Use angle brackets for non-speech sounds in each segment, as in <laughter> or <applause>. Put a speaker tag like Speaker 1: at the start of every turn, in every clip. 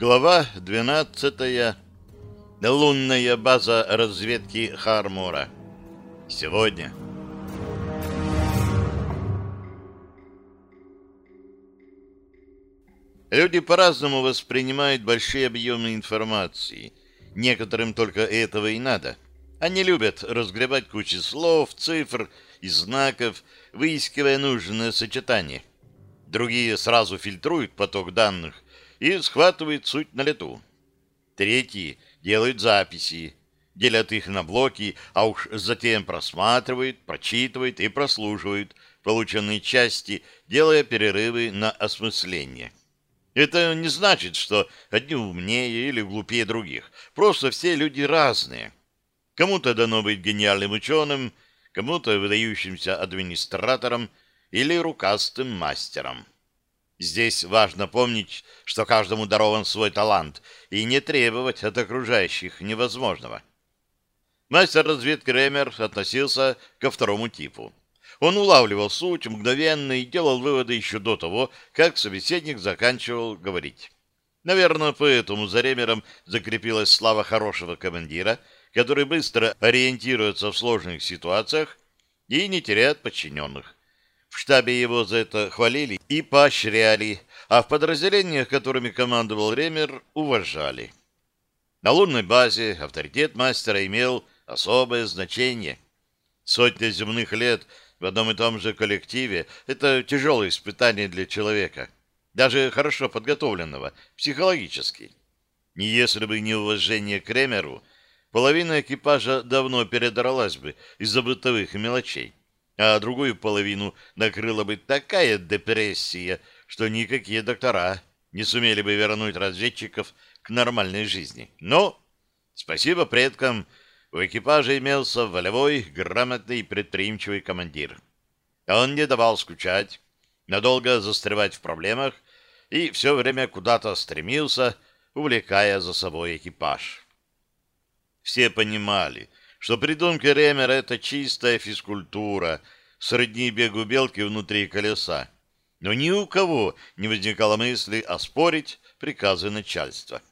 Speaker 1: Глава 12. Лунная база разведки Хармора. Сегодня. Люди по-разному воспринимают большие объемы информации. Некоторым только этого и надо. Они любят разгребать кучи слов, цифр и знаков, выискивая нужное сочетание. Другие сразу фильтруют поток данных и схватывают суть на лету. Третьи делают записи, делят их на блоки, а уж затем просматривают, прочитывают и прослушивают полученные части, делая перерывы на осмысление. Это не значит, что одни умнее или глупее других. Просто все люди разные. Кому-то дано быть гениальным ученым, кому-то выдающимся администратором или рукастым мастером. Здесь важно помнить, что каждому дарован свой талант, и не требовать от окружающих невозможного. Мастер разведки Ремер относился ко второму типу. Он улавливал суть мгновенно и делал выводы еще до того, как собеседник заканчивал говорить. Наверное, поэтому за Ремером закрепилась слава хорошего командира, который быстро ориентируется в сложных ситуациях и не теряет подчиненных. В штабе его за это хвалили и поощряли, а в подразделениях, которыми командовал Ремер, уважали. На лунной базе авторитет мастера имел особое значение. Сотня земных лет в одном и том же коллективе — это тяжелое испытание для человека, даже хорошо подготовленного, психологически. Если бы не уважение к Ремеру, половина экипажа давно передралась бы из-за бытовых мелочей а другую половину накрыла бы такая депрессия, что никакие доктора не сумели бы вернуть разведчиков к нормальной жизни. Но, спасибо предкам, у экипажа имелся волевой, грамотный и предприимчивый командир. Он не давал скучать, надолго застревать в проблемах и все время куда-то стремился, увлекая за собой экипаж. Все понимали, что придумки Ремера — это чистая физкультура, сродни бегу белки внутри колеса. Но ни у кого не возникало мысли оспорить приказы начальства.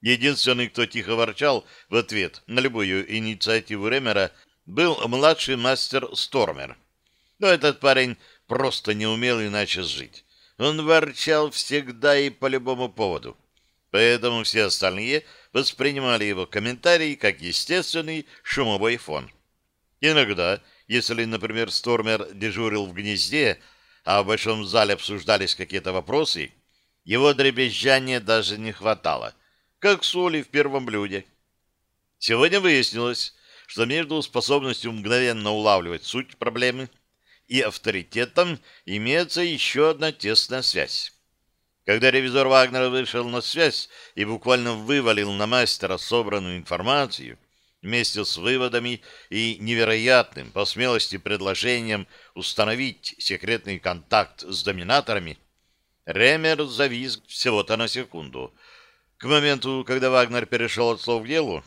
Speaker 1: Единственный, кто тихо ворчал в ответ на любую инициативу Ремера, был младший мастер Стормер. Но этот парень просто не умел иначе жить. Он ворчал всегда и по любому поводу. Поэтому все остальные воспринимали его комментарии как естественный шумовой фон. Иногда, если, например, Стормер дежурил в гнезде, а в большом зале обсуждались какие-то вопросы, его дребезжания даже не хватало, как соли в первом блюде. Сегодня выяснилось, что между способностью мгновенно улавливать суть проблемы и авторитетом имеется еще одна тесная связь. Когда ревизор Вагнера вышел на связь и буквально вывалил на мастера собранную информацию, вместе с выводами и невероятным по смелости предложением установить секретный контакт с доминаторами, Ремер завис всего-то на секунду. К моменту, когда Вагнер перешел от слов к делу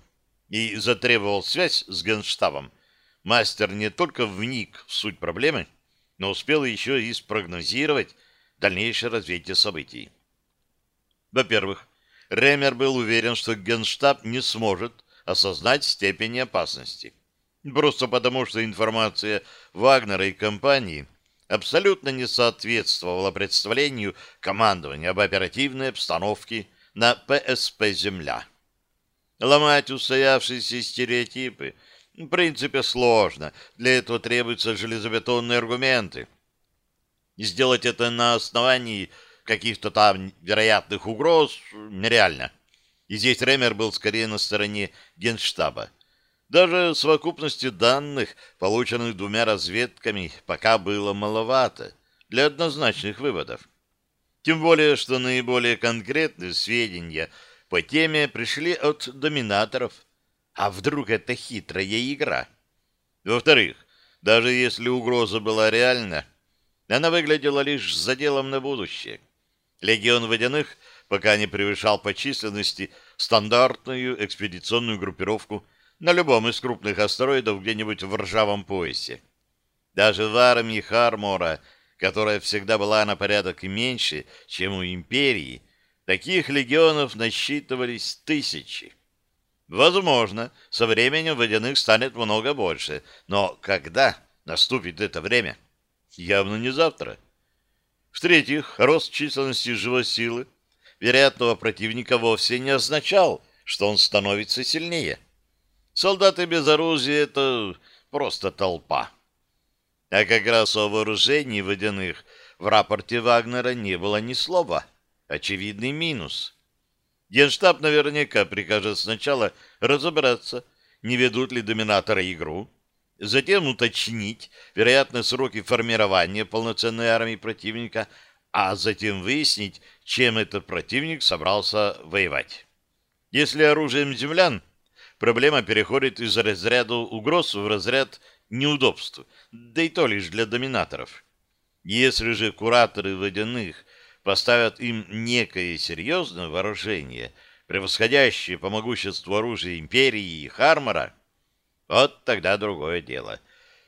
Speaker 1: и затребовал связь с генштабом, мастер не только вник в суть проблемы, но успел еще и спрогнозировать дальнейшее развитие событий. Во-первых, Ремер был уверен, что Генштаб не сможет осознать степень опасности. Просто потому, что информация Вагнера и компании абсолютно не соответствовала представлению командования об оперативной обстановке на ПСП «Земля». Ломать устоявшиеся стереотипы в принципе сложно, для этого требуются железобетонные аргументы – сделать это на основании каких-то там вероятных угроз нереально. И здесь Ремер был скорее на стороне Генштаба. Даже совокупности данных, полученных двумя разведками, пока было маловато для однозначных выводов. Тем более, что наиболее конкретные сведения по теме пришли от доминаторов. А вдруг это хитрая игра? Во-вторых, даже если угроза была реальна, она выглядела лишь заделом на будущее. Легион водяных пока не превышал по численности стандартную экспедиционную группировку на любом из крупных астероидов где-нибудь в ржавом поясе. Даже в армии Хармора, которая всегда была на порядок меньше, чем у Империи, Таких легионов насчитывались тысячи. Возможно, со временем водяных станет много больше, но когда наступит это время? Явно не завтра. В-третьих, рост численности живой силы вероятного противника вовсе не означал, что он становится сильнее. Солдаты без оружия — это просто толпа. А как раз о вооружении водяных в рапорте Вагнера не было ни слова. Очевидный минус. Генштаб наверняка прикажет сначала разобраться, не ведут ли доминаторы игру, затем уточнить, вероятно, сроки формирования полноценной армии противника, а затем выяснить, чем этот противник собрался воевать. Если оружием землян, проблема переходит из разряда угроз в разряд неудобств, да и то лишь для доминаторов. Если же кураторы водяных поставят им некое серьезное вооружение, превосходящее по могуществу оружия Империи и Хармора, вот тогда другое дело.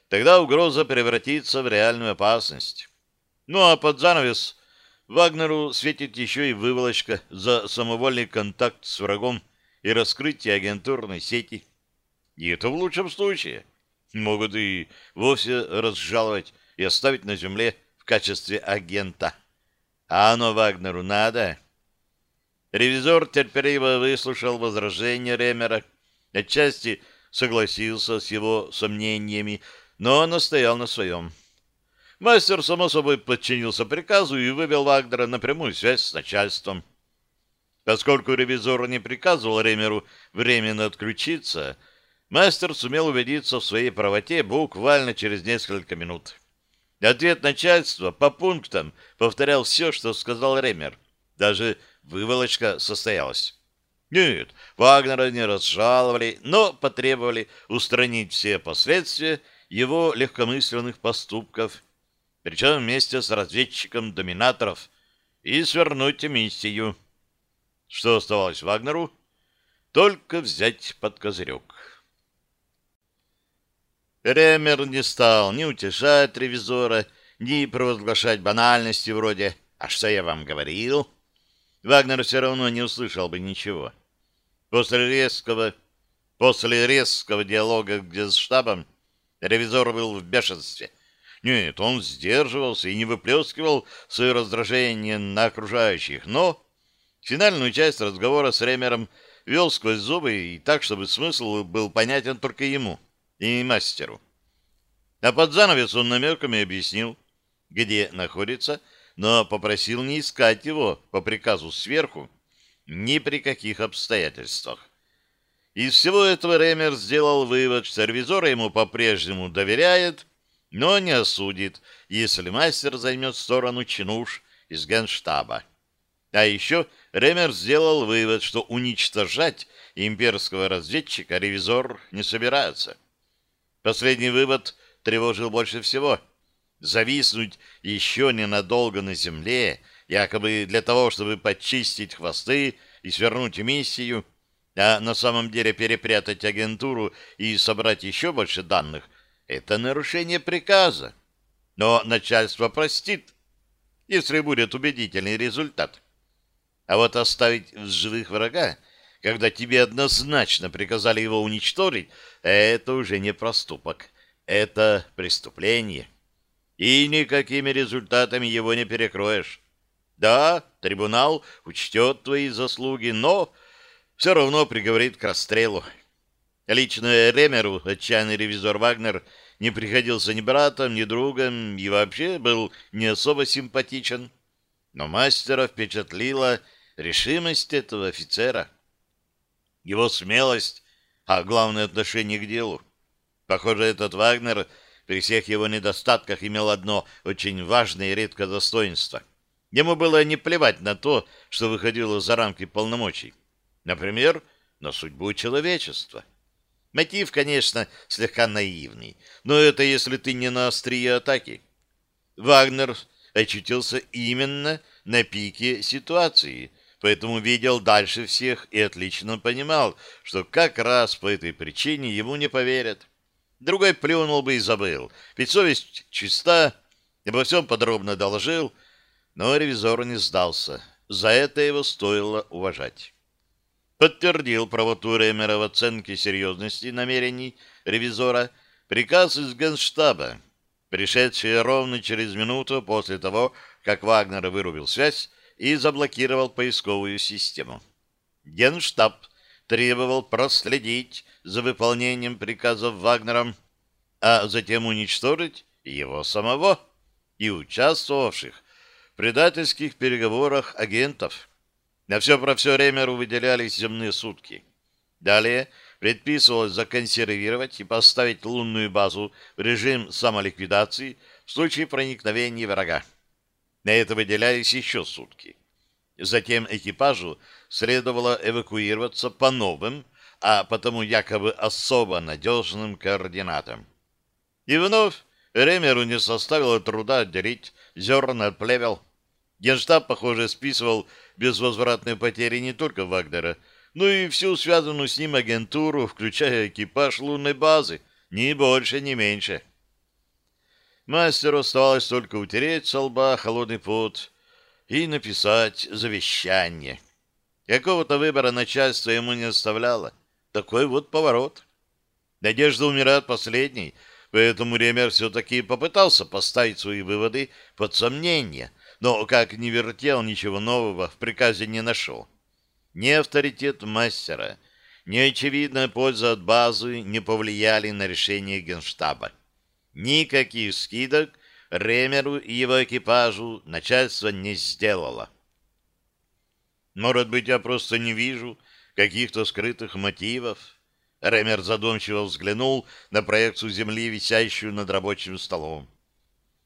Speaker 1: Тогда угроза превратится в реальную опасность. Ну а под занавес Вагнеру светит еще и выволочка за самовольный контакт с врагом и раскрытие агентурной сети. И это в лучшем случае. Могут и вовсе разжаловать и оставить на земле в качестве агента. А оно Вагнеру надо? Ревизор терпеливо выслушал возражения Ремера, отчасти согласился с его сомнениями, но настоял на своем. Мастер, само собой, подчинился приказу и вывел Вагнера на прямую связь с начальством. Поскольку ревизор не приказывал Ремеру временно отключиться, мастер сумел убедиться в своей правоте буквально через несколько минут. Ответ начальства по пунктам повторял все, что сказал Ремер. Даже выволочка состоялась. Нет, Вагнера не разжаловали, но потребовали устранить все последствия его легкомысленных поступков, причем вместе с разведчиком доминаторов, и свернуть миссию. Что оставалось Вагнеру? Только взять под козырек. Ремер не стал ни утешать ревизора, ни провозглашать банальности вроде «А что я вам говорил?» Вагнер все равно не услышал бы ничего. После резкого, после резкого диалога с штабом ревизор был в бешенстве. Нет, он сдерживался и не выплескивал свое раздражение на окружающих, но финальную часть разговора с Ремером вел сквозь зубы и так, чтобы смысл был понятен только ему и мастеру. А под занавес он намеками объяснил, где находится, но попросил не искать его по приказу сверху ни при каких обстоятельствах. Из всего этого Ремер сделал вывод, что ревизор ему по-прежнему доверяет, но не осудит, если мастер займет сторону чинуш из генштаба. А еще Ремер сделал вывод, что уничтожать имперского разведчика ревизор не собирается. Последний вывод тревожил больше всего. Зависнуть еще ненадолго на земле, якобы для того, чтобы почистить хвосты и свернуть миссию, а на самом деле перепрятать агентуру и собрать еще больше данных, это нарушение приказа. Но начальство простит, если будет убедительный результат. А вот оставить в живых врага, когда тебе однозначно приказали его уничтожить, это уже не проступок, это преступление. И никакими результатами его не перекроешь. Да, трибунал учтет твои заслуги, но все равно приговорит к расстрелу. Лично Ремеру отчаянный ревизор Вагнер не приходился ни братом, ни другом и вообще был не особо симпатичен. Но мастера впечатлила решимость этого офицера. Его смелость, а главное отношение к делу. Похоже, этот Вагнер при всех его недостатках имел одно очень важное и редкое достоинство. Ему было не плевать на то, что выходило за рамки полномочий. Например, на судьбу человечества. Мотив, конечно, слегка наивный, но это если ты не на острие атаки. Вагнер очутился именно на пике ситуации, поэтому видел дальше всех и отлично понимал, что как раз по этой причине ему не поверят. Другой плюнул бы и забыл, ведь совесть чиста, обо всем подробно доложил, но ревизор не сдался. За это его стоило уважать. Подтвердил правоту Ремера в оценке серьезности намерений ревизора приказ из Генштаба, пришедший ровно через минуту после того, как Вагнер вырубил связь и заблокировал поисковую систему. Генштаб требовал проследить за выполнением приказов Вагнером, а затем уничтожить его самого и участвовавших в предательских переговорах агентов. На все про все Ремеру выделялись земные сутки. Далее предписывалось законсервировать и поставить лунную базу в режим самоликвидации в случае проникновения врага. На это выделялись еще сутки. Затем экипажу следовало эвакуироваться по новым, а потому якобы особо надежным координатам. И вновь Ремеру не составило труда отделить зерна от плевел. Генштаб, похоже, списывал безвозвратные потери не только Вагнера, но и всю связанную с ним агентуру, включая экипаж лунной базы, ни больше, ни меньше. Мастеру оставалось только утереть со лба холодный пот и написать завещание. Какого-то выбора начальство ему не оставляло. Такой вот поворот. Надежда умирает последней, поэтому Ремер все-таки попытался поставить свои выводы под сомнение, но, как ни вертел, ничего нового в приказе не нашел. Ни авторитет мастера, ни очевидная польза от базы не повлияли на решение Генштаба. Никаких скидок Ремеру и его экипажу начальство не сделало. Может быть, я просто не вижу каких-то скрытых мотивов? Ремер задумчиво взглянул на проекцию земли, висящую над рабочим столом.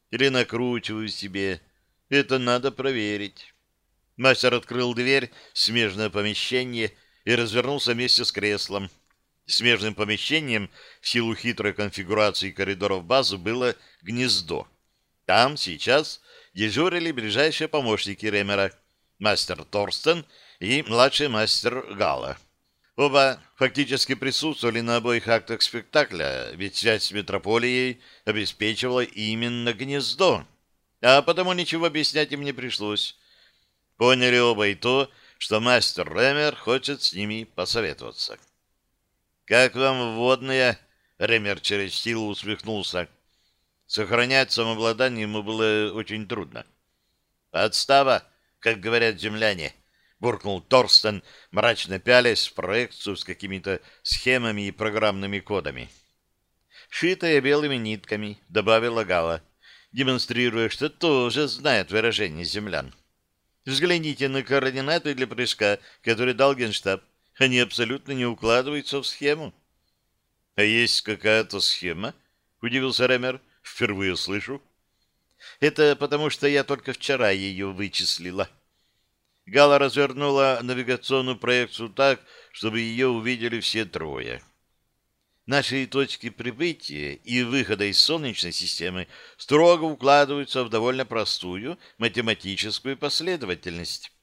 Speaker 1: Или накручиваю себе. Это надо проверить. Мастер открыл дверь смежное помещение и развернулся вместе с креслом. Смежным помещением в силу хитрой конфигурации коридоров базы было гнездо. Там сейчас дежурили ближайшие помощники Ремера, мастер Торстен и младший мастер Гала. Оба фактически присутствовали на обоих актах спектакля, ведь связь с метрополией обеспечивала именно гнездо, а потому ничего объяснять им не пришлось. Поняли оба и то, что мастер Ремер хочет с ними посоветоваться. «Как вам вводная?» — Ремер через силу усмехнулся. Сохранять самообладание ему было очень трудно. «Отстава, как говорят земляне», — буркнул Торстен, мрачно пялясь в проекцию с какими-то схемами и программными кодами. «Шитая белыми нитками», — добавила Гала, демонстрируя, что тоже знает выражение землян. «Взгляните на координаты для прыжка, которые дал Генштаб. Они абсолютно не укладываются в схему». «А есть какая-то схема?» — удивился Ремер. — Впервые слышу. Это потому, что я только вчера ее вычислила. Гала развернула навигационную проекцию так, чтобы ее увидели все трое. Наши точки прибытия и выхода из Солнечной системы строго укладываются в довольно простую математическую последовательность.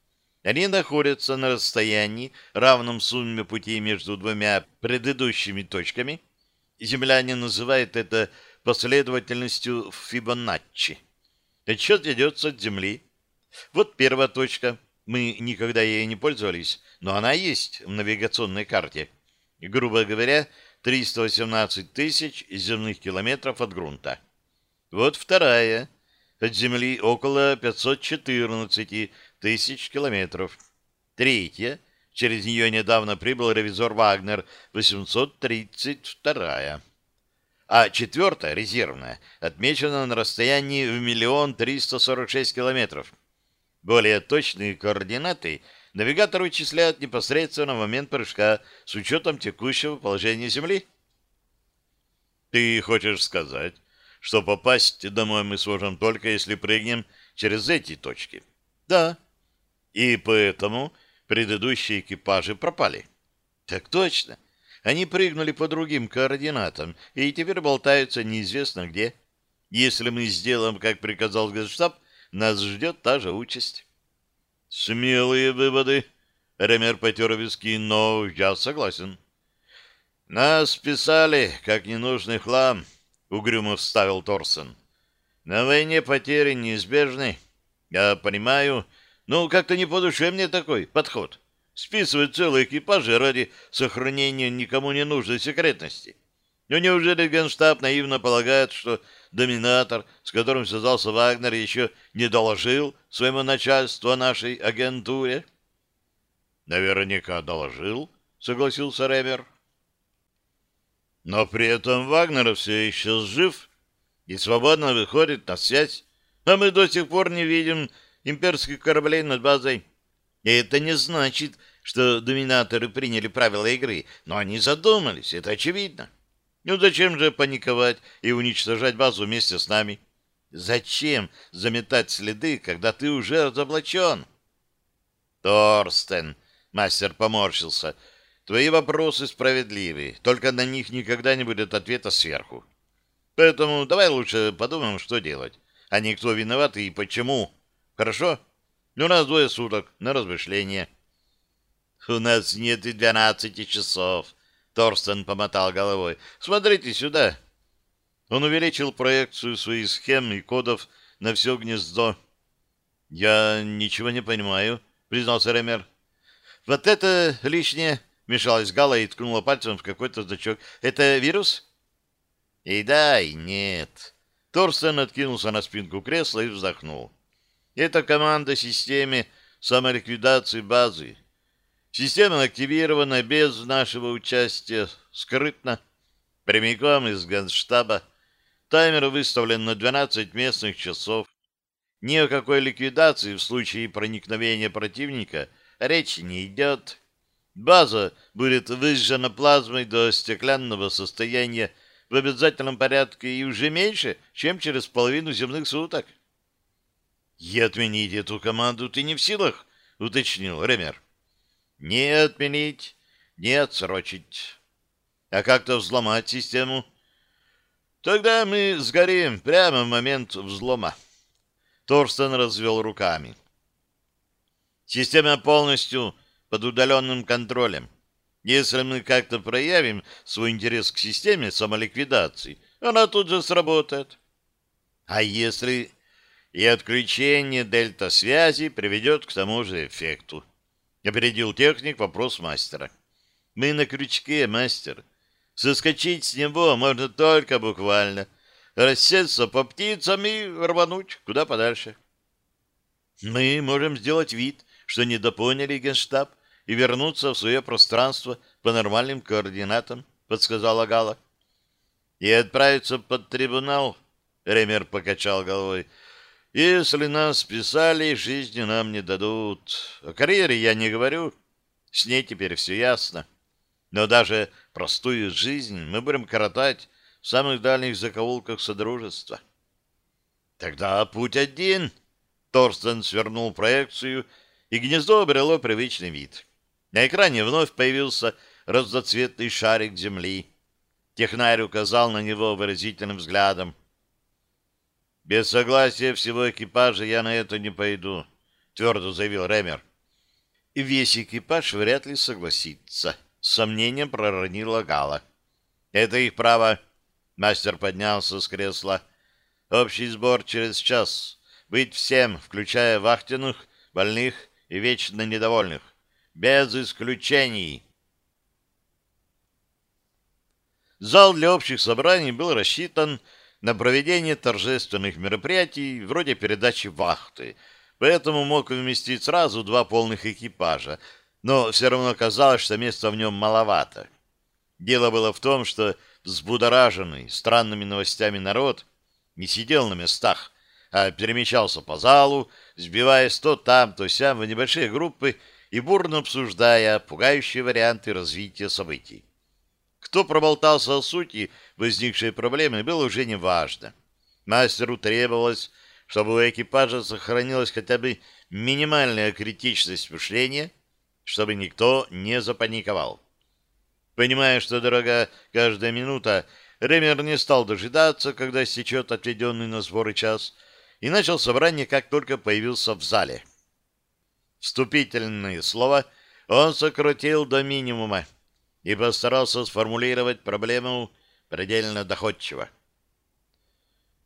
Speaker 1: Они находятся на расстоянии, равном сумме путей между двумя предыдущими точками. Земляне называют это последовательностью Фибоначчи. Отсчет ведется от Земли. Вот первая точка. Мы никогда ей не пользовались, но она есть в навигационной карте. Грубо говоря, 318 тысяч земных километров от грунта. Вот вторая. От Земли около 514 тысяч километров. Третья. Через нее недавно прибыл ревизор Вагнер, 832 а четвертая, резервная, отмечена на расстоянии в миллион триста сорок шесть километров. Более точные координаты навигатор вычисляет непосредственно в момент прыжка с учетом текущего положения Земли. Ты хочешь сказать, что попасть домой мы сможем только если прыгнем через эти точки? Да. И поэтому предыдущие экипажи пропали. Так точно. Они прыгнули по другим координатам и теперь болтаются неизвестно где. Если мы сделаем, как приказал Генштаб, нас ждет та же участь. Смелые выводы. Ремер потер виски, но я согласен. Нас писали, как ненужный хлам, угрюмо вставил Торсон. На войне потери неизбежны. Я понимаю, Ну, как-то не по душе мне такой подход. Списывать целые экипажи ради сохранения никому не нужной секретности. Но неужели Генштаб наивно полагает, что доминатор, с которым связался Вагнер, еще не доложил своему начальству о нашей агентуре? Наверняка доложил, согласился Ремер. Но при этом Вагнер все еще жив и свободно выходит на связь, а мы до сих пор не видим имперских кораблей над базой. И это не значит, что доминаторы приняли правила игры, но они задумались, это очевидно. Ну зачем же паниковать и уничтожать базу вместе с нами? Зачем заметать следы, когда ты уже разоблачен? Торстен, мастер поморщился, твои вопросы справедливы, только на них никогда не будет ответа сверху. Поэтому давай лучше подумаем, что делать, а не кто виноват и почему. Хорошо? Ну, у нас двое суток на размышление. У нас нет и двенадцати часов, Торстен помотал головой. «Смотрите сюда!» Он увеличил проекцию своих схем и кодов на все гнездо. «Я ничего не понимаю», — признался Ремер. «Вот это лишнее», — мешалась Гала и ткнула пальцем в какой-то значок. «Это вирус?» «И да, и нет». Торстен откинулся на спинку кресла и вздохнул. «Это команда системе самоликвидации базы. Система активирована без нашего участия, скрытно, прямиком из Генштаба. Таймер выставлен на 12 местных часов. Ни о какой ликвидации в случае проникновения противника речи не идет. База будет выжжена плазмой до стеклянного состояния в обязательном порядке и уже меньше, чем через половину земных суток. — И отменить эту команду ты не в силах, — уточнил Ремер. Не отменить, не отсрочить. А как-то взломать систему? Тогда мы сгорим прямо в момент взлома. Торстен развел руками. Система полностью под удаленным контролем. Если мы как-то проявим свой интерес к системе самоликвидации, она тут же сработает. А если и отключение дельта-связи приведет к тому же эффекту? Опередил техник вопрос мастера. Мы на крючке, мастер. Соскочить с него можно только буквально. Рассеться по птицам и рвануть куда подальше. Мы можем сделать вид, что недопоняли генштаб и вернуться в свое пространство по нормальным координатам, подсказала Гала. И отправиться под трибунал, Ремер покачал головой, если нас списали, жизни нам не дадут. О карьере я не говорю, с ней теперь все ясно. Но даже простую жизнь мы будем коротать в самых дальних закоулках Содружества. Тогда путь один. Торстен свернул проекцию, и гнездо обрело привычный вид. На экране вновь появился разноцветный шарик земли. Технарь указал на него выразительным взглядом. Без согласия всего экипажа я на это не пойду, твердо заявил Ремер. И весь экипаж вряд ли согласится, с сомнением проронила Гала. Это их право. Мастер поднялся с кресла. Общий сбор через час. Быть всем, включая вахтенных, больных и вечно недовольных. Без исключений. Зал для общих собраний был рассчитан на проведение торжественных мероприятий вроде передачи вахты, поэтому мог вместить сразу два полных экипажа, но все равно казалось, что места в нем маловато. Дело было в том, что взбудораженный странными новостями народ не сидел на местах, а перемещался по залу, сбиваясь то там, то сям в небольшие группы и бурно обсуждая пугающие варианты развития событий. Кто проболтался о сути возникшей проблемы, было уже не важно. Мастеру требовалось, чтобы у экипажа сохранилась хотя бы минимальная критичность мышления, чтобы никто не запаниковал. Понимая, что дорога каждая минута, Ремер не стал дожидаться, когда стечет отведенный на сборы час, и начал собрание, как только появился в зале. Вступительные слова он сократил до минимума, и постарался сформулировать проблему предельно доходчиво.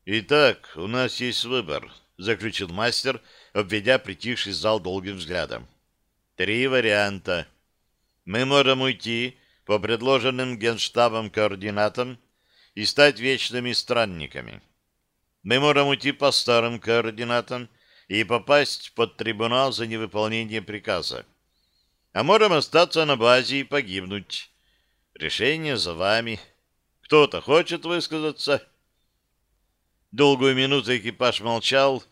Speaker 1: Итак, у нас есть выбор. — заключил мастер, обведя притихший зал долгим взглядом. «Три варианта. Мы можем уйти по предложенным генштабом координатам и стать вечными странниками. Мы можем уйти по старым координатам и попасть под трибунал за невыполнение приказа. А можем остаться на базе и погибнуть. Решение за вами. Кто-то хочет высказаться?» Долгую минуту экипаж молчал,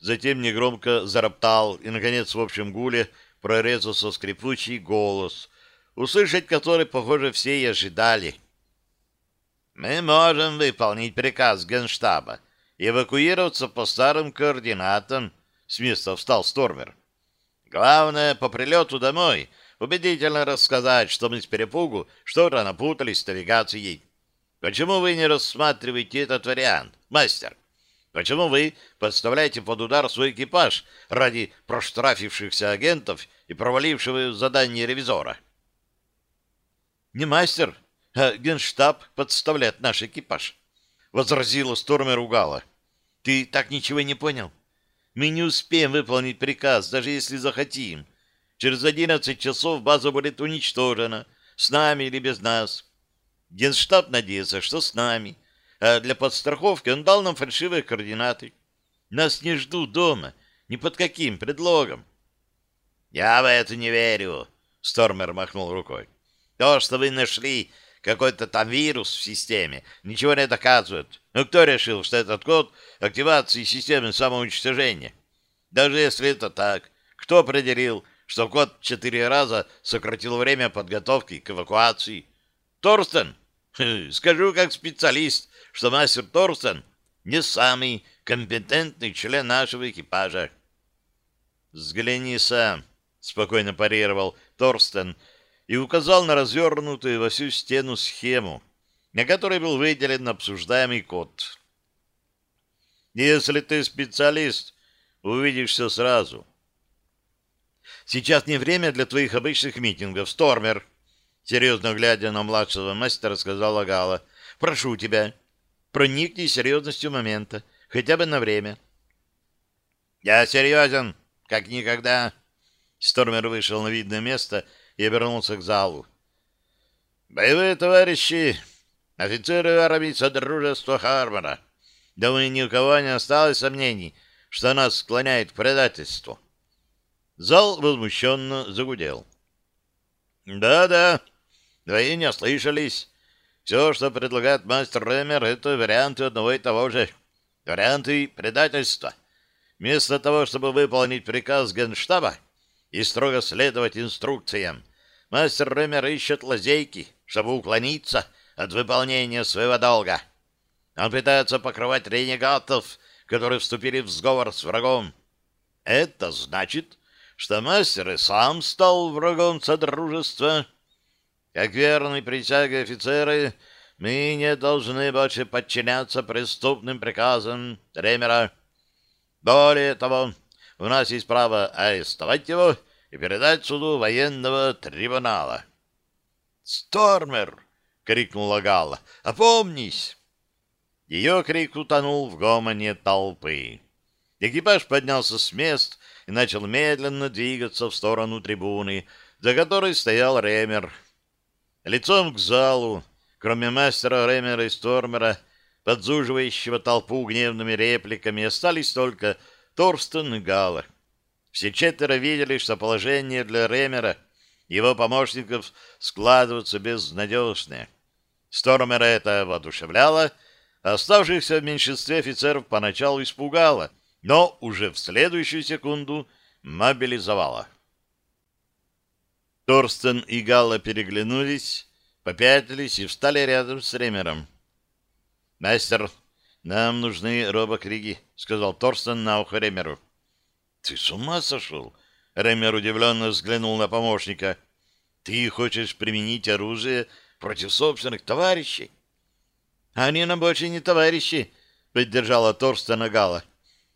Speaker 1: затем негромко зароптал, и, наконец, в общем гуле прорезался скрипучий голос, услышать который, похоже, все и ожидали. «Мы можем выполнить приказ Генштаба, эвакуироваться по старым координатам», — с места встал Стормер. «Главное, по прилету домой убедительно рассказать, что мы с перепугу что-то напутались с навигацией. Почему вы не рассматриваете этот вариант, мастер? Почему вы подставляете под удар свой экипаж ради проштрафившихся агентов и провалившего задание ревизора? Не мастер, а генштаб подставляет наш экипаж, возразила Стормер ругала. Ты так ничего не понял? Мы не успеем выполнить приказ, даже если захотим. Через одиннадцать часов база будет уничтожена, с нами или без нас. Генштаб надеется, что с нами. А для подстраховки он дал нам фальшивые координаты. Нас не ждут дома, ни под каким предлогом. Я в это не верю, Стормер махнул рукой. То, что вы нашли какой-то там вирус в системе, ничего не доказывает. Но кто решил, что этот код активации системы самоуничтожения? Даже если это так, кто определил, что код четыре раза сократил время подготовки к эвакуации? Торстен? Скажу как специалист, что мастер Торстен не самый компетентный член нашего экипажа. «Взгляни сам», — спокойно парировал Торстен и указал на развернутую во всю стену схему, на которой был выделен обсуждаемый код. «Если ты специалист, увидишь все сразу». «Сейчас не время для твоих обычных митингов, Стормер», Серьезно глядя на младшего мастера, сказала Гала. «Прошу тебя, проникни серьезностью момента, хотя бы на время». «Я серьезен, как никогда». Стормер вышел на видное место и обернулся к залу. «Боевые товарищи, офицеры армии Содружества Хармора, думаю, ни у кого не осталось сомнений, что нас склоняет к предательству». Зал возмущенно загудел. «Да-да, Твои не ослышались. Все, что предлагает мастер Ремер, это варианты одного и того же. Варианты предательства. Вместо того, чтобы выполнить приказ Генштаба и строго следовать инструкциям, мастер Ремер ищет лазейки, чтобы уклониться от выполнения своего долга. Он пытается покрывать ренегатов, которые вступили в сговор с врагом. Это значит, что мастер и сам стал врагом Содружества, как верные присяги офицеры, мы не должны больше подчиняться преступным приказам Ремера. Более того, у нас есть право арестовать его и передать суду военного трибунала. «Стормер!» — крикнула Галла. «Опомнись!» Ее крик утонул в гомоне толпы. Экипаж поднялся с мест и начал медленно двигаться в сторону трибуны, за которой стоял Ремер — Лицом к залу, кроме мастера Ремера и Стормера, подзуживающего толпу гневными репликами, остались только Торстен и Гала. Все четверо видели, что положение для Ремера и его помощников складывается безнадежное. Стормера это воодушевляло, а оставшихся в меньшинстве офицеров поначалу испугало, но уже в следующую секунду мобилизовало. Торстен и Галла переглянулись, попятились и встали рядом с Ремером. «Мастер, нам нужны робокриги», — сказал Торстен на ухо Ремеру. «Ты с ума сошел?» — Ремер удивленно взглянул на помощника. «Ты хочешь применить оружие против собственных товарищей?» «Они нам больше не товарищи», — поддержала Торстена Гала.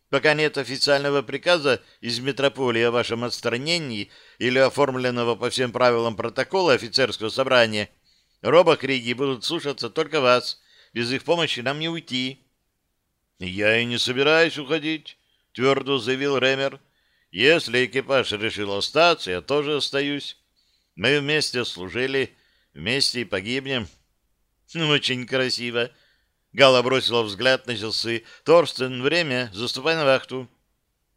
Speaker 1: Пока нет официального приказа из метрополии о вашем отстранении или оформленного по всем правилам протокола офицерского собрания, робокриги будут слушаться только вас. Без их помощи нам не уйти. — Я и не собираюсь уходить, — твердо заявил Ремер. Если экипаж решил остаться, я тоже остаюсь. Мы вместе служили, вместе и погибнем. <laughs> Очень красиво. Гала бросила взгляд на часы. Торстен, время, заступай на вахту.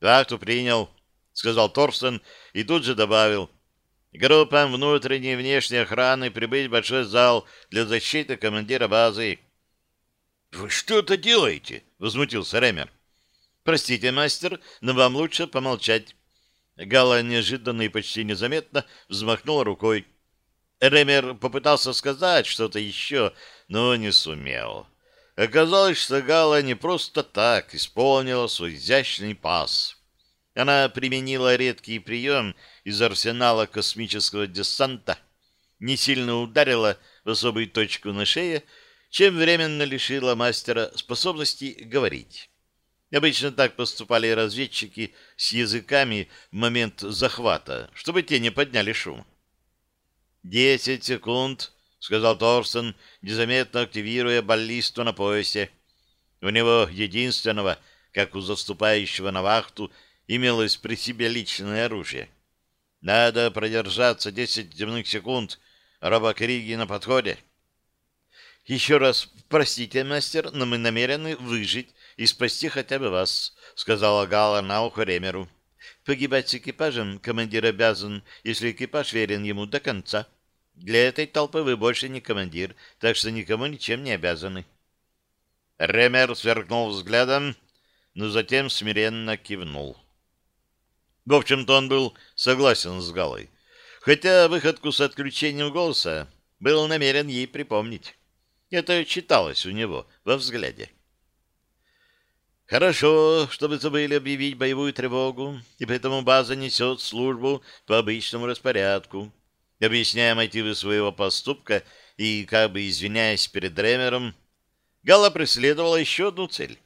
Speaker 1: Вахту принял, сказал Торстен и тут же добавил. Группам внутренней и внешней охраны прибыть в большой зал для защиты командира базы. — Вы что это делаете? — возмутился Ремер. — Простите, мастер, но вам лучше помолчать. Гала неожиданно и почти незаметно взмахнула рукой. Ремер попытался сказать что-то еще, но не сумел. Оказалось, что Гала не просто так исполнила свой изящный пас. Она применила редкий прием из арсенала космического десанта, не сильно ударила в особую точку на шее, чем временно лишила мастера способности говорить. Обычно так поступали разведчики с языками в момент захвата, чтобы те не подняли шум. «Десять секунд», — сказал Торстен, незаметно активируя баллисту на поясе. У него единственного, как у заступающего на вахту, имелось при себе личное оружие. «Надо продержаться десять земных секунд. Робокриги на подходе». «Еще раз простите, мастер, но мы намерены выжить и спасти хотя бы вас», — сказала Гала на ухо Ремеру. «Погибать с экипажем командир обязан, если экипаж верен ему до конца. Для этой толпы вы больше не командир, так что никому ничем не обязаны». Ремер сверкнул взглядом, но затем смиренно кивнул. В общем-то, он был согласен с Галой, хотя выходку с отключением голоса был намерен ей припомнить. Это читалось у него во взгляде. Хорошо, что вы забыли объявить боевую тревогу, и поэтому база несет службу по обычному распорядку. Объясняя мотивы своего поступка и как бы извиняясь перед Дремером, Гала преследовала еще одну цель.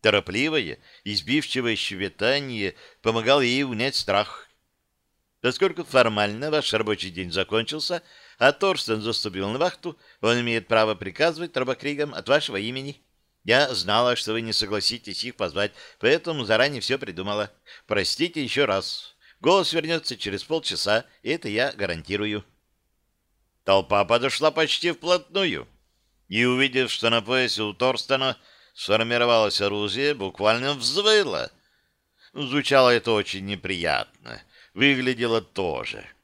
Speaker 1: Торопливое, избивчивое щебетание помогало ей унять страх. Поскольку формально ваш рабочий день закончился, а Торстен заступил на вахту, он имеет право приказывать рабокригам от вашего имени. Я знала, что вы не согласитесь их позвать, поэтому заранее все придумала. Простите еще раз. Голос вернется через полчаса, и это я гарантирую. Толпа подошла почти вплотную, и, увидев, что на поясе у Торстена сформировалось оружие, буквально взвыла. Звучало это очень неприятно. Выглядело тоже. —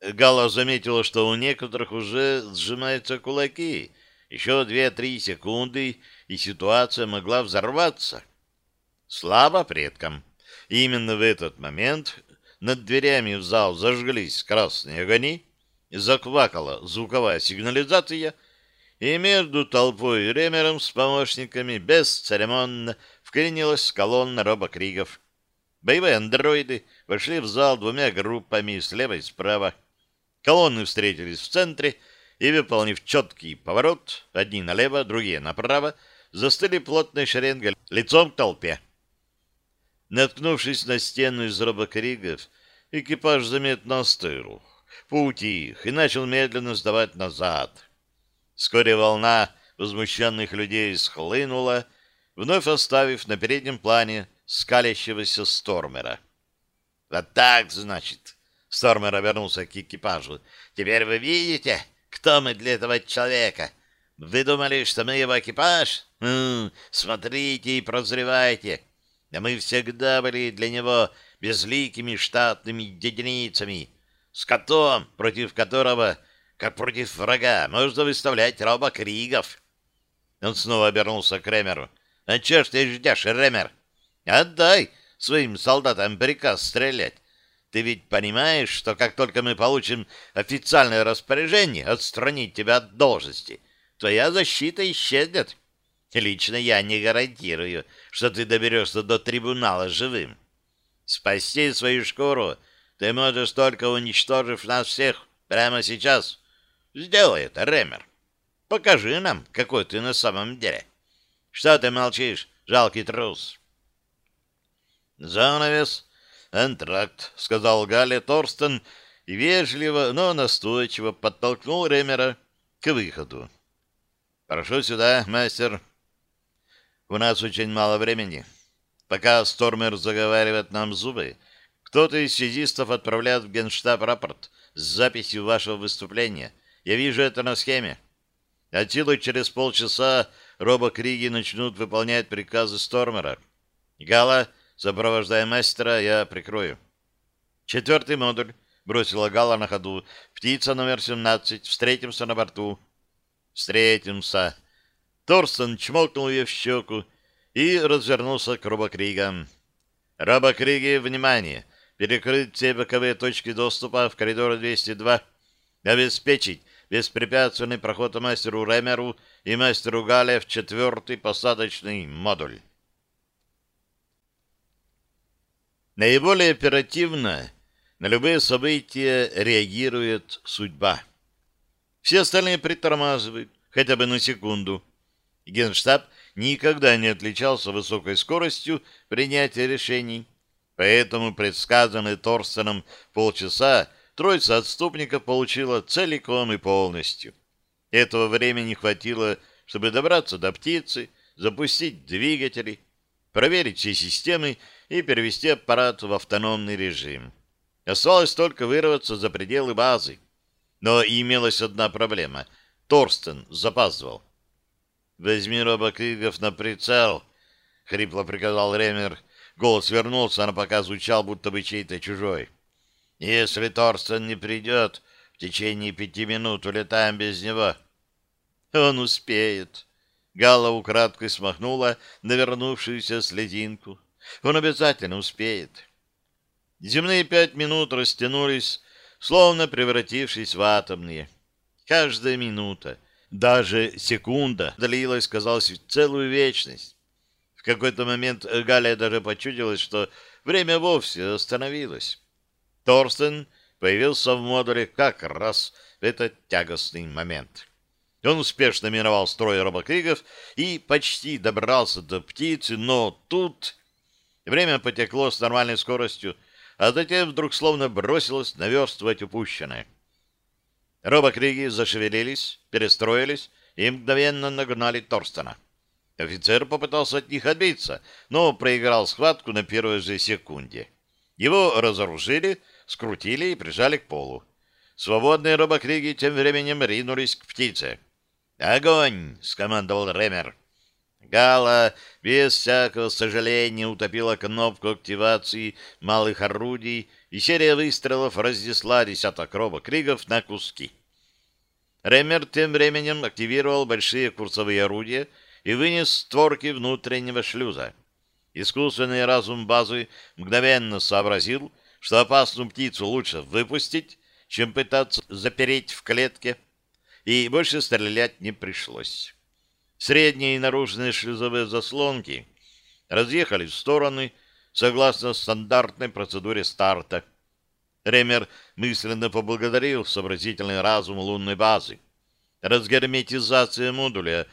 Speaker 1: Гала заметила, что у некоторых уже сжимаются кулаки. Еще две-три секунды, и ситуация могла взорваться. Слабо предкам. Именно в этот момент над дверями в зал зажглись красные огни, заквакала звуковая сигнализация, и между толпой и Ремером с помощниками бесцеремонно вклинилась колонна робокригов. Боевые андроиды вошли в зал двумя группами слева и справа. Колонны встретились в центре и, выполнив четкий поворот, одни налево, другие направо, застыли плотной шеренгой лицом к толпе. Наткнувшись на стену из робокригов, экипаж заметно остыл, поутих и начал медленно сдавать назад. Вскоре волна возмущенных людей схлынула, вновь оставив на переднем плане скалящегося Стормера. «Вот так, значит!» Стормер обернулся к экипажу. «Теперь вы видите, кто мы для этого человека? Вы думали, что мы его экипаж? Смотрите и прозревайте. Да мы всегда были для него безликими штатными единицами, скотом, против которого, как против врага, можно выставлять робокригов». Он снова обернулся к Ремеру. «А чего ж ты ждешь, Ремер? Отдай своим солдатам приказ стрелять. Ты ведь понимаешь, что как только мы получим официальное распоряжение отстранить тебя от должности, твоя защита исчезнет. Лично я не гарантирую, что ты доберешься до трибунала живым. Спасти свою шкуру ты можешь только уничтожив нас всех прямо сейчас. Сделай это, Ремер. Покажи нам, какой ты на самом деле. Что ты молчишь, жалкий трус? Занавес «Антракт», — сказал Галя Торстен и вежливо, но настойчиво подтолкнул Ремера к выходу. «Прошу сюда, мастер. У нас очень мало времени». Пока Стормер заговаривает нам зубы, кто-то из связистов отправляет в Генштаб рапорт с записью вашего выступления. Я вижу это на схеме. От силы через полчаса робокриги начнут выполнять приказы Стормера. Гала, сопровождая мастера, я прикрою. Четвертый модуль, бросила Гала на ходу. Птица номер 17, встретимся на борту. Встретимся. Торстен чмокнул ее в щеку и развернулся к робокригам. Робокриги, внимание! Перекрыть все боковые точки доступа в коридор 202. Обеспечить беспрепятственный проход мастеру Ремеру и мастеру Гале в четвертый посадочный модуль. Наиболее оперативно на любые события реагирует судьба. Все остальные притормаживают, хотя бы на секунду. Генштаб никогда не отличался высокой скоростью принятия решений, поэтому предсказанные Торстеном полчаса троица отступников получила целиком и полностью. Этого времени хватило, чтобы добраться до птицы, запустить двигатели, проверить все системы и перевести аппарат в автономный режим. Осталось только вырваться за пределы базы. Но имелась одна проблема. Торстен запаздывал. «Возьми робокригов на прицел», — хрипло приказал Ремер. Голос вернулся, но пока звучал, будто бы чей-то чужой. Если Торстен не придет, в течение пяти минут улетаем без него. Он успеет. Галла украдкой смахнула навернувшуюся слезинку. Он обязательно успеет. Земные пять минут растянулись, словно превратившись в атомные. Каждая минута, даже секунда, длилась, казалось, целую вечность. В какой-то момент Галя даже почудилась, что время вовсе остановилось. Торстен появился в модуле как раз в этот тягостный момент. Он успешно миновал строй робокригов и почти добрался до птицы, но тут время потекло с нормальной скоростью, а затем вдруг словно бросилось наверстывать упущенное. Робокриги зашевелились, перестроились и мгновенно нагнали Торстена. Офицер попытался от них отбиться, но проиграл схватку на первой же секунде. Его разоружили, скрутили и прижали к полу. Свободные робокриги тем временем ринулись к птице. «Огонь!» — скомандовал Ремер. Гала без всякого сожаления утопила кнопку активации малых орудий, и серия выстрелов разнесла десяток робокригов на куски. Ремер тем временем активировал большие курсовые орудия и вынес створки внутреннего шлюза. Искусственный разум базы мгновенно сообразил, что опасную птицу лучше выпустить, чем пытаться запереть в клетке, и больше стрелять не пришлось. Средние и наружные шлюзовые заслонки разъехались в стороны согласно стандартной процедуре старта. Ремер мысленно поблагодарил сообразительный разум лунной базы. Разгерметизация модуля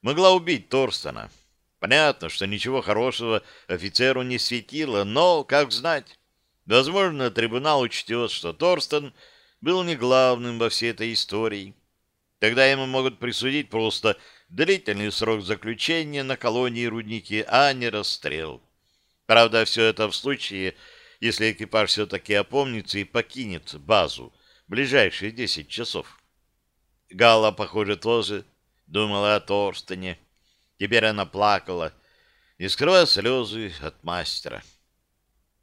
Speaker 1: могла убить Торстона. Понятно, что ничего хорошего офицеру не светило, но, как знать, Возможно, трибунал учтет, что Торстен был не главным во всей этой истории. Тогда ему могут присудить просто длительный срок заключения на колонии рудники, а не расстрел. Правда, все это в случае, если экипаж все-таки опомнится и покинет базу в ближайшие десять часов. Галла, похоже, тоже думала о Торстене. Теперь она плакала, не скрывая слезы от мастера.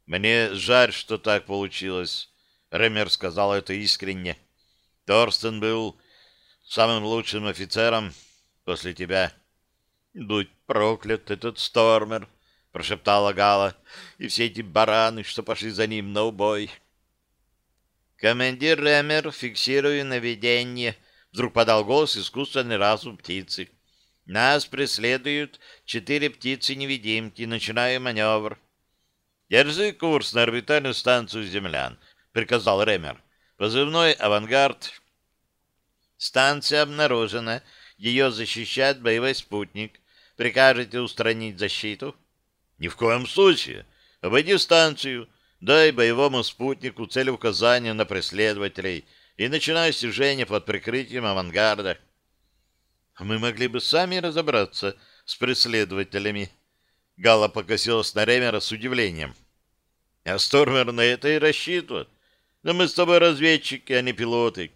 Speaker 1: Мне жаль, что так получилось. Ремер сказал это искренне. Торстен был самым лучшим офицером после тебя. Будь проклят этот Стормер, прошептала Гала, и все эти бараны, что пошли за ним на убой. Командир Ремер, фиксирую наведение, вдруг подал голос искусственный разум птицы. Нас преследуют четыре птицы-невидимки, начинаю маневр. «Держи курс на орбитальную станцию землян», — приказал Ремер. «Позывной «Авангард». «Станция обнаружена. Ее защищает боевой спутник. Прикажете устранить защиту?» «Ни в коем случае. Обойди станцию, дай боевому спутнику цель указания на преследователей и начинай снижение под прикрытием авангарда». «Мы могли бы сами разобраться с преследователями», Гала покосилась на Ремера с удивлением. А Стормер на это и рассчитывает. Но мы с тобой разведчики, а не пилоты.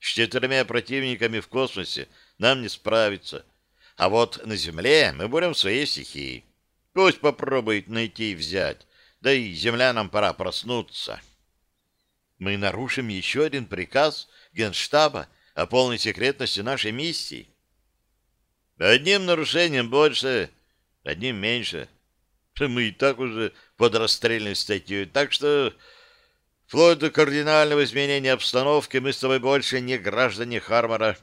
Speaker 1: С четырьмя противниками в космосе нам не справиться. А вот на Земле мы будем в своей стихии. Пусть попробует найти и взять. Да и землянам пора проснуться. Мы нарушим еще один приказ Генштаба о полной секретности нашей миссии. Одним нарушением больше, одним меньше. Мы и так уже под расстрельной статьей, так что вплоть до кардинального изменения обстановки мы с тобой больше не граждане Хармора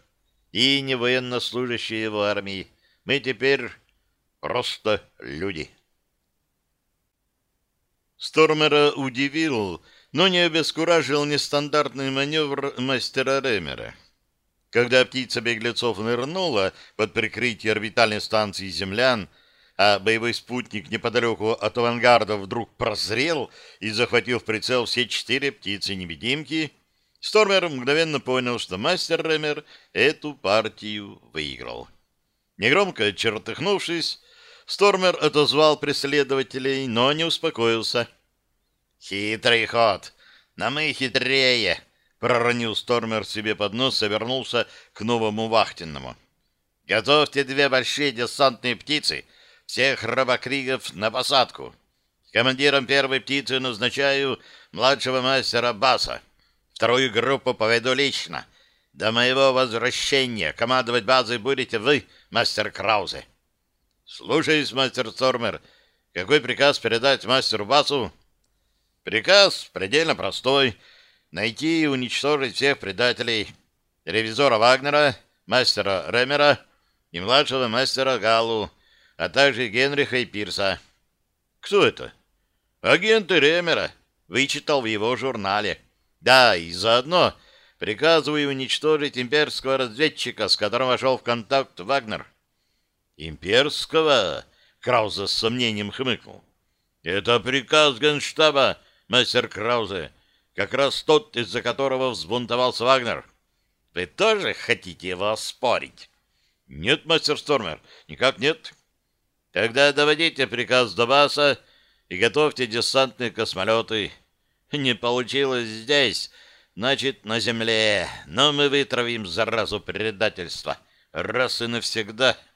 Speaker 1: и не военнослужащие в армии. Мы теперь просто люди. Стормера удивил, но не обескуражил нестандартный маневр мастера Ремера. Когда птица беглецов нырнула под прикрытие орбитальной станции землян, а боевой спутник неподалеку от авангарда вдруг прозрел и захватил в прицел все четыре птицы-невидимки, Стормер мгновенно понял, что мастер Ремер эту партию выиграл. Негромко чертыхнувшись, Стормер отозвал преследователей, но не успокоился. «Хитрый ход, но мы хитрее!» Проронил Стормер себе под нос и вернулся к новому вахтенному. «Готовьте две большие десантные птицы, всех рабокригов на посадку. Командиром первой птицы назначаю младшего мастера Баса. Вторую группу поведу лично. До моего возвращения командовать базой будете вы, мастер Краузе». «Слушаюсь, мастер Стормер. Какой приказ передать мастеру Басу?» «Приказ предельно простой» найти и уничтожить всех предателей. Ревизора Вагнера, мастера Ремера и младшего мастера Галу, а также Генриха и Пирса. Кто это? Агенты Ремера. Вычитал в его журнале. Да, и заодно приказываю уничтожить имперского разведчика, с которым вошел в контакт Вагнер. Имперского? Краузе с сомнением хмыкнул. Это приказ Генштаба, мастер Краузе как раз тот, из-за которого взбунтовался Вагнер. Вы тоже хотите его оспорить? Нет, мастер Стормер, никак нет. Тогда доводите приказ до Баса и готовьте десантные космолеты. Не получилось здесь, значит, на земле. Но мы вытравим заразу предательства раз и навсегда. —